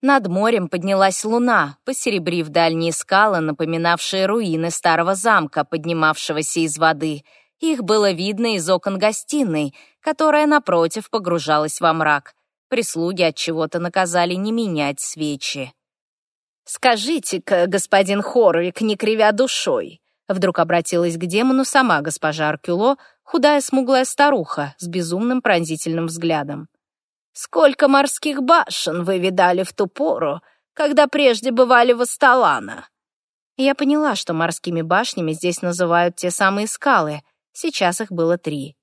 Над морем поднялась луна, посеребрив дальние скалы, напоминавшие руины старого замка, поднимавшегося из воды. Их было видно из окон гостиной, которая, напротив, погружалась во мрак. Прислуги от чего-то наказали не менять свечи. «Скажите-ка, господин Хорвик, не кривя душой», Вдруг обратилась к демону сама госпожа Аркюло, худая смуглая старуха с безумным пронзительным взглядом. Сколько морских башен вы видали в ту пору, когда прежде бывали в Асталана?» Я поняла, что морскими башнями здесь называют те самые скалы. Сейчас их было три.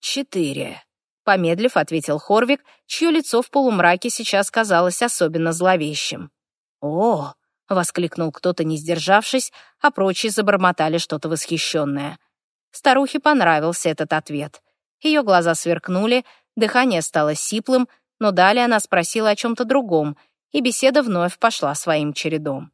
«Четыре», — помедлив, ответил Хорвик, чье лицо в полумраке сейчас казалось особенно зловещим. «О!» — воскликнул кто-то, не сдержавшись, а прочие забормотали что-то восхищенное. Старухе понравился этот ответ. Ее глаза сверкнули, Дыхание стало сиплым, но далее она спросила о чем-то другом, и беседа вновь пошла своим чередом.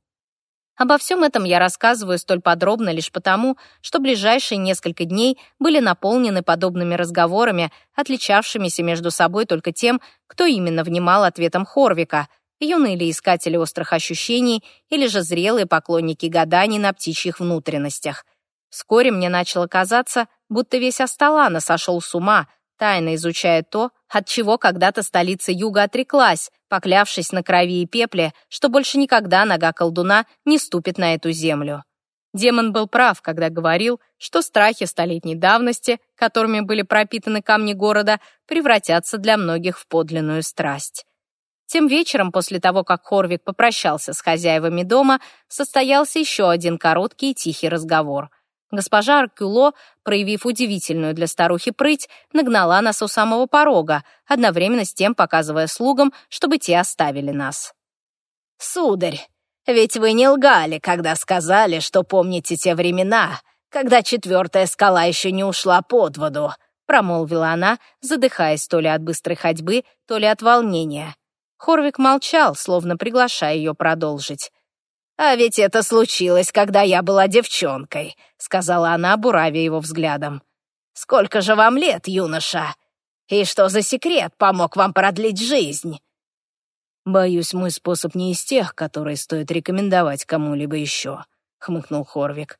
Обо всем этом я рассказываю столь подробно лишь потому, что ближайшие несколько дней были наполнены подобными разговорами, отличавшимися между собой только тем, кто именно внимал ответом Хорвика, юные ли искатели острых ощущений или же зрелые поклонники гаданий на птичьих внутренностях. Вскоре мне начало казаться, будто весь Асталана сошел с ума — тайно изучая то, от чего когда-то столица Юга отреклась, поклявшись на крови и пепле, что больше никогда нога колдуна не ступит на эту землю. Демон был прав, когда говорил, что страхи столетней давности, которыми были пропитаны камни города, превратятся для многих в подлинную страсть. Тем вечером, после того, как Хорвик попрощался с хозяевами дома, состоялся еще один короткий и тихий разговор — Госпожа Аркюло, проявив удивительную для старухи прыть, нагнала нас у самого порога, одновременно с тем показывая слугам, чтобы те оставили нас. «Сударь, ведь вы не лгали, когда сказали, что помните те времена, когда четвертая скала еще не ушла под воду», промолвила она, задыхаясь то ли от быстрой ходьбы, то ли от волнения. Хорвик молчал, словно приглашая ее продолжить. «А ведь это случилось, когда я была девчонкой», — сказала она, буравя его взглядом. «Сколько же вам лет, юноша? И что за секрет помог вам продлить жизнь?» «Боюсь, мой способ не из тех, которые стоит рекомендовать кому-либо еще», — хмыкнул Хорвик.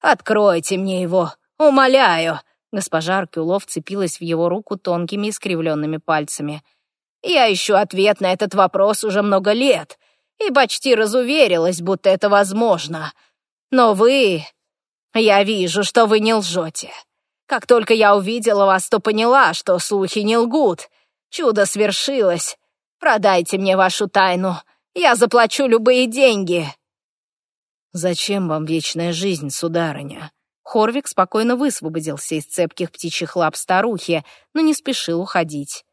«Откройте мне его, умоляю!» Госпожа Аркюлов цепилась в его руку тонкими искривленными пальцами. «Я ищу ответ на этот вопрос уже много лет, и почти разуверилась, будто это возможно. Но вы... Я вижу, что вы не лжете. Как только я увидела вас, то поняла, что слухи не лгут. Чудо свершилось. Продайте мне вашу тайну. Я заплачу любые деньги». «Зачем вам вечная жизнь, сударыня?» Хорвик спокойно высвободился из цепких птичьих лап старухи, но не спешил уходить.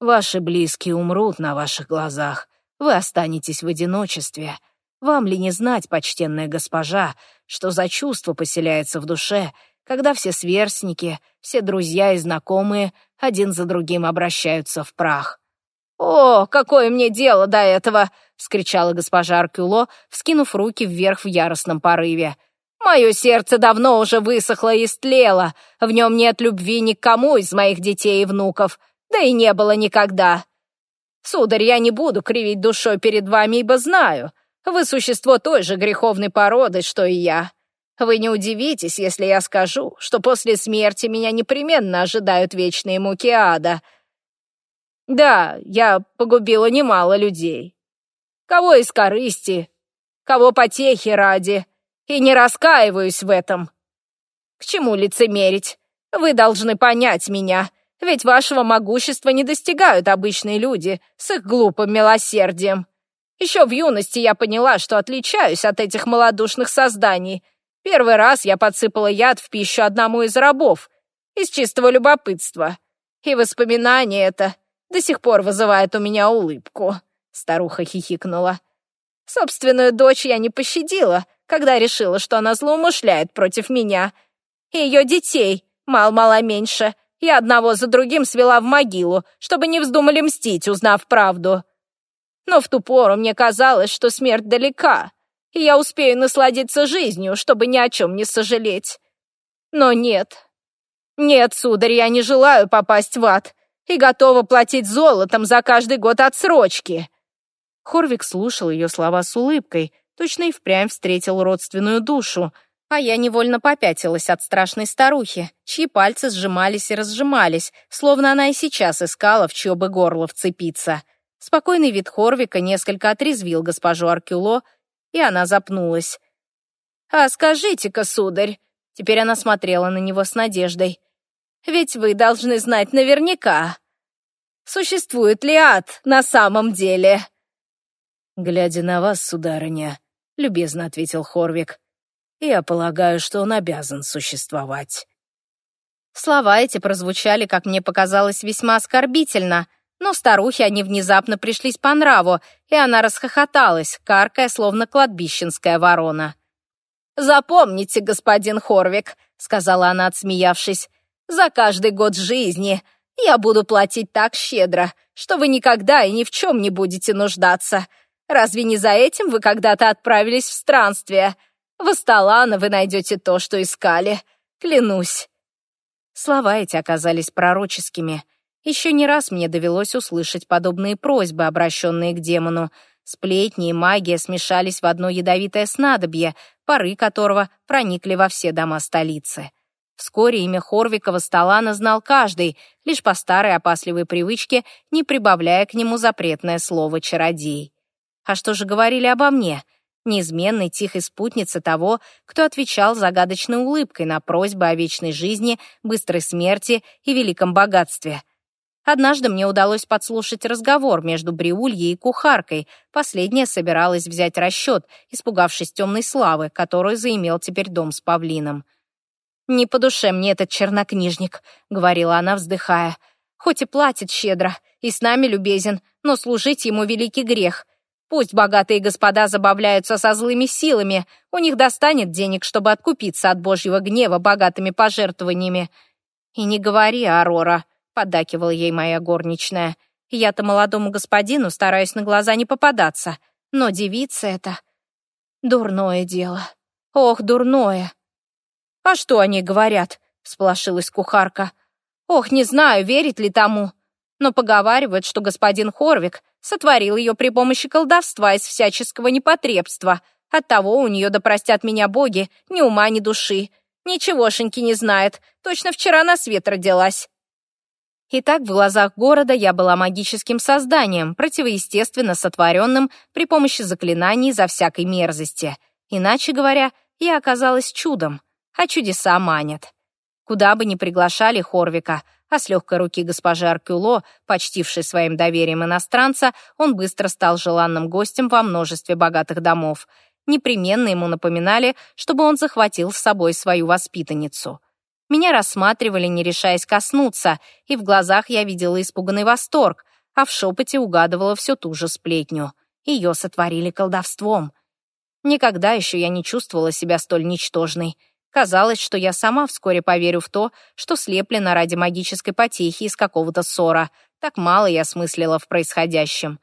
«Ваши близкие умрут на ваших глазах, вы останетесь в одиночестве. Вам ли не знать, почтенная госпожа, что за чувство поселяется в душе, когда все сверстники, все друзья и знакомые один за другим обращаются в прах? «О, какое мне дело до этого!» — вскричала госпожа Аркюло, вскинув руки вверх в яростном порыве. «Мое сердце давно уже высохло и стлело, в нем нет любви ни к кому из моих детей и внуков, да и не было никогда. Сударь, я не буду кривить душой перед вами, ибо знаю, вы существо той же греховной породы, что и я. Вы не удивитесь, если я скажу, что после смерти меня непременно ожидают вечные муки ада. Да, я погубила немало людей. Кого из корысти, кого потехи ради, и не раскаиваюсь в этом. К чему лицемерить? Вы должны понять меня, ведь вашего могущества не достигают обычные люди с их глупым милосердием. Еще в юности я поняла, что отличаюсь от этих малодушных созданий. Первый раз я подсыпала яд в пищу одному из рабов, из чистого любопытства. И воспоминание это до сих пор вызывает у меня улыбку. Старуха хихикнула. Собственную дочь я не пощадила, когда решила, что она злоумышляет против меня. И ее детей, мал-мало меньше, и одного за другим свела в могилу, чтобы не вздумали мстить, узнав правду. Но в ту пору мне казалось, что смерть далека, и я успею насладиться жизнью, чтобы ни о чем не сожалеть. Но нет. Нет, сударь, я не желаю попасть в ад и готова платить золотом за каждый год отсрочки. Хорвик слушал ее слова с улыбкой, точно и впрямь встретил родственную душу, а я невольно попятилась от страшной старухи, чьи пальцы сжимались и разжимались, словно она и сейчас искала, в чье бы горло вцепиться. Спокойный вид Хорвика несколько отрезвил госпожу Аркюло, и она запнулась. «А скажите-ка, сударь», — теперь она смотрела на него с надеждой, «ведь вы должны знать наверняка, существует ли ад на самом деле?» «Глядя на вас, сударыня», — любезно ответил Хорвик, «я полагаю, что он обязан существовать». Слова эти прозвучали, как мне показалось, весьма оскорбительно, но старухе они внезапно пришлись по нраву, и она расхохоталась, каркая, словно кладбищенская ворона. «Запомните, господин Хорвик», — сказала она, отсмеявшись, «за каждый год жизни я буду платить так щедро, что вы никогда и ни в чем не будете нуждаться. Разве не за этим вы когда-то отправились в странствие? В Асталана вы найдете то, что искали. Клянусь». Слова эти оказались пророческими. Еще не раз мне довелось услышать подобные просьбы, обращенные к демону. Сплетни и магия смешались в одно ядовитое снадобье, пары которого проникли во все дома столицы. Вскоре имя Хорвикова Сталана знал каждый, лишь по старой опасливой привычке, не прибавляя к нему запретное слово «чародей». А что же говорили обо мне? Неизменной тихой спутнице того, кто отвечал загадочной улыбкой на просьбы о вечной жизни, быстрой смерти и великом богатстве. Однажды мне удалось подслушать разговор между Бриульей и кухаркой. Последняя собиралась взять расчет, испугавшись темной славы, которую заимел теперь дом с павлином. «Не по душе мне этот чернокнижник», — говорила она, вздыхая. «Хоть и платит щедро, и с нами любезен, но служить ему великий грех. Пусть богатые господа забавляются со злыми силами, у них достанет денег, чтобы откупиться от божьего гнева богатыми пожертвованиями. И не говори, Арора, поддакивала ей моя горничная. Я-то молодому господину стараюсь на глаза не попадаться, но девица это дурное дело. Ох, дурное. А что они говорят? всполошилась кухарка. Ох, не знаю, верит ли тому. Но поговаривают, что господин Хорвик Сотворил ее при помощи колдовства из всяческого непотребства. Оттого у нее, да простят меня боги, ни ума, ни души. Ничегошеньки не знает. Точно вчера на свет родилась. Итак, в глазах города я была магическим созданием, противоестественно сотворенным при помощи заклинаний за всякой мерзости. Иначе говоря, я оказалась чудом, а чудеса манят. Куда бы ни приглашали Хорвика, а с легкой руки госпожи Аркюло, почтившей своим доверием иностранца, он быстро стал желанным гостем во множестве богатых домов. Непременно ему напоминали, чтобы он захватил с собой свою воспитанницу. Меня рассматривали, не решаясь коснуться, и в глазах я видела испуганный восторг, а в шепоте угадывала всю ту же сплетню. Ее сотворили колдовством. Никогда еще я не чувствовала себя столь ничтожной — Казалось, что я сама вскоре поверю в то, что слеплена ради магической потехи из какого-то ссора. Так мало я смыслила в происходящем.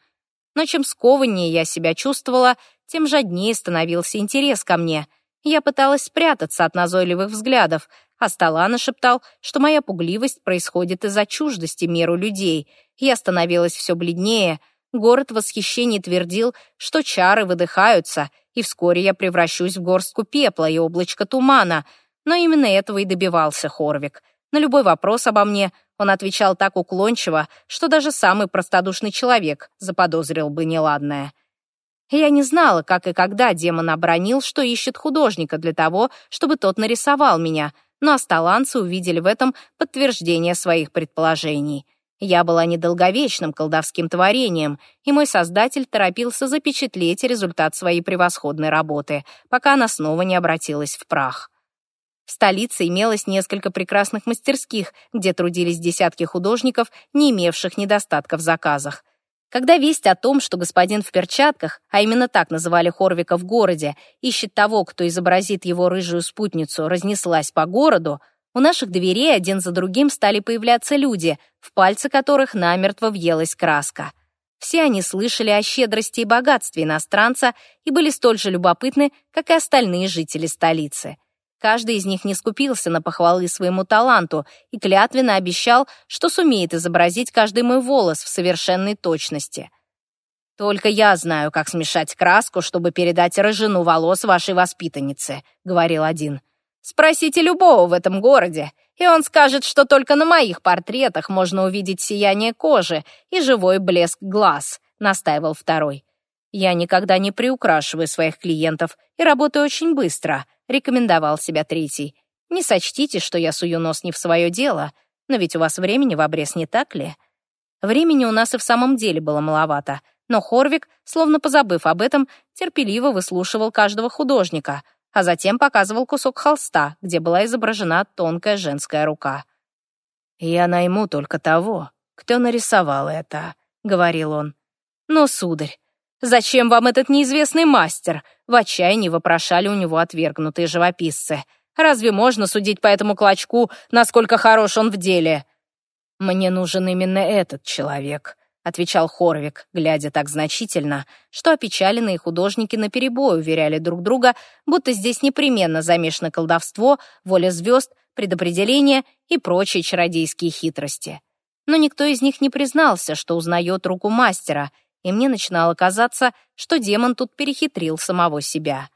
Но чем скованнее я себя чувствовала, тем жаднее становился интерес ко мне. Я пыталась спрятаться от назойливых взглядов, а Сталана шептал, что моя пугливость происходит из-за чуждости миру людей. Я становилась все бледнее, город в восхищении твердил, что чары выдыхаются — и вскоре я превращусь в горстку пепла и облачко тумана. Но именно этого и добивался Хорвик. На любой вопрос обо мне он отвечал так уклончиво, что даже самый простодушный человек заподозрил бы неладное. Я не знала, как и когда демон обронил, что ищет художника для того, чтобы тот нарисовал меня, но асталанцы увидели в этом подтверждение своих предположений — я была недолговечным колдовским творением, и мой создатель торопился запечатлеть результат своей превосходной работы, пока она снова не обратилась в прах. В столице имелось несколько прекрасных мастерских, где трудились десятки художников, не имевших недостатка в заказах. Когда весть о том, что господин в перчатках, а именно так называли Хорвика в городе, ищет того, кто изобразит его рыжую спутницу, разнеслась по городу, у наших дверей один за другим стали появляться люди, в пальцы которых намертво въелась краска. Все они слышали о щедрости и богатстве иностранца и были столь же любопытны, как и остальные жители столицы. Каждый из них не скупился на похвалы своему таланту и клятвенно обещал, что сумеет изобразить каждый мой волос в совершенной точности. «Только я знаю, как смешать краску, чтобы передать рыжину волос вашей воспитаннице», — говорил один. «Спросите любого в этом городе, и он скажет, что только на моих портретах можно увидеть сияние кожи и живой блеск глаз», — настаивал второй. «Я никогда не приукрашиваю своих клиентов и работаю очень быстро», — рекомендовал себя третий. «Не сочтите, что я сую нос не в свое дело, но ведь у вас времени в обрез, не так ли?» Времени у нас и в самом деле было маловато — но Хорвик, словно позабыв об этом, терпеливо выслушивал каждого художника, а затем показывал кусок холста, где была изображена тонкая женская рука. «Я найму только того, кто нарисовал это», — говорил он. «Но, сударь, зачем вам этот неизвестный мастер?» В отчаянии вопрошали у него отвергнутые живописцы. «Разве можно судить по этому клочку, насколько хорош он в деле?» «Мне нужен именно этот человек», отвечал Хорвик, глядя так значительно, что опечаленные художники наперебой уверяли друг друга, будто здесь непременно замешано колдовство, воля звезд, предопределение и прочие чародейские хитрости. Но никто из них не признался, что узнает руку мастера, и мне начинало казаться, что демон тут перехитрил самого себя.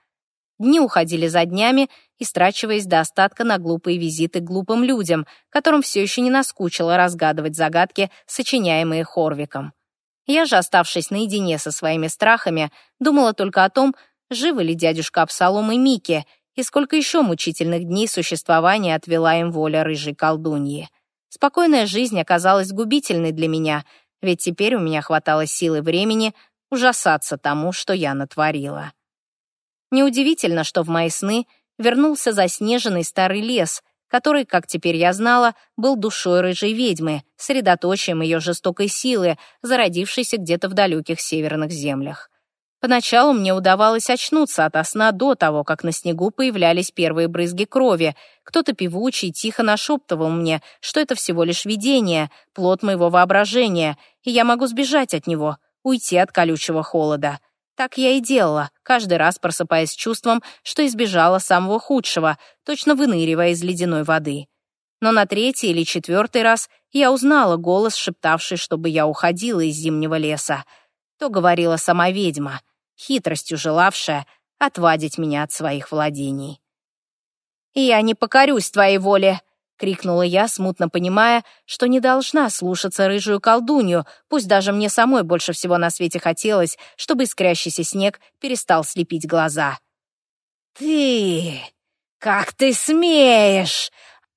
Дни уходили за днями, истрачиваясь до остатка на глупые визиты глупым людям, которым все еще не наскучило разгадывать загадки, сочиняемые Хорвиком. Я же, оставшись наедине со своими страхами, думала только о том, живы ли дядюшка Абсалом и Микки, и сколько еще мучительных дней существования отвела им воля рыжей колдуньи. Спокойная жизнь оказалась губительной для меня, ведь теперь у меня хватало силы и времени ужасаться тому, что я натворила. Неудивительно, что в мои сны вернулся заснеженный старый лес, который, как теперь я знала, был душой рыжей ведьмы, средоточием ее жестокой силы, зародившейся где-то в далеких северных землях. Поначалу мне удавалось очнуться ото сна до того, как на снегу появлялись первые брызги крови. Кто-то певучий тихо нашептывал мне, что это всего лишь видение, плод моего воображения, и я могу сбежать от него, уйти от колючего холода. Так я и делала, каждый раз просыпаясь чувством, что избежала самого худшего, точно выныривая из ледяной воды. Но на третий или четвертый раз я узнала голос, шептавший, чтобы я уходила из зимнего леса. То говорила сама ведьма, хитростью желавшая отвадить меня от своих владений. «Я не покорюсь твоей воле», крикнула я, смутно понимая, что не должна слушаться рыжую колдунью, пусть даже мне самой больше всего на свете хотелось, чтобы искрящийся снег перестал слепить глаза. «Ты! Как ты смеешь!»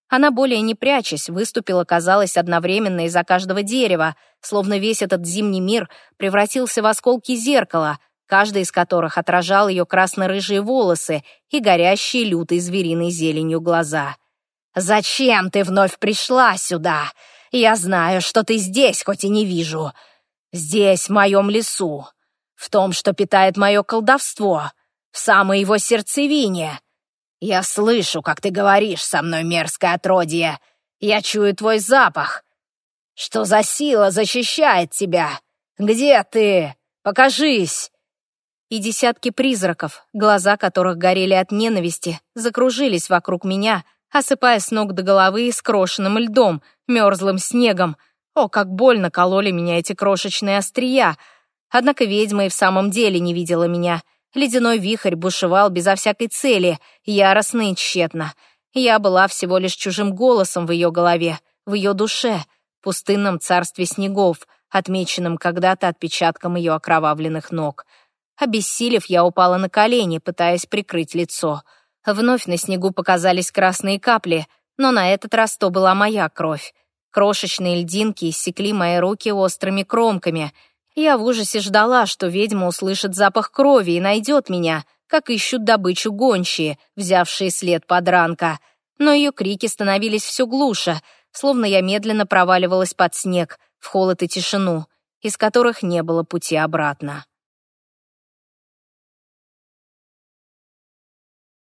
Она, более не прячась, выступила, казалось, одновременно из-за каждого дерева, словно весь этот зимний мир превратился в осколки зеркала, каждый из которых отражал ее красно-рыжие волосы и горящие лютой звериной зеленью глаза. «Зачем ты вновь пришла сюда? Я знаю, что ты здесь, хоть и не вижу. Здесь, в моем лесу, в том, что питает мое колдовство, в самой его сердцевине. Я слышу, как ты говоришь со мной, мерзкое отродье. Я чую твой запах. Что за сила защищает тебя? Где ты? Покажись!» и десятки призраков, глаза которых горели от ненависти, закружились вокруг меня, осыпая с ног до головы скрошенным льдом, мерзлым снегом. О, как больно кололи меня эти крошечные острия! Однако ведьма и в самом деле не видела меня. Ледяной вихрь бушевал безо всякой цели, яростно и тщетно. Я была всего лишь чужим голосом в ее голове, в ее душе, пустынном царстве снегов, отмеченном когда-то отпечатком ее окровавленных ног. Обессилев, я упала на колени, пытаясь прикрыть лицо — Вновь на снегу показались красные капли, но на этот раз то была моя кровь. Крошечные льдинки иссекли мои руки острыми кромками. Я в ужасе ждала, что ведьма услышит запах крови и найдет меня, как ищут добычу гончие, взявшие след подранка. Но ее крики становились все глуше, словно я медленно проваливалась под снег, в холод и тишину, из которых не было пути обратно.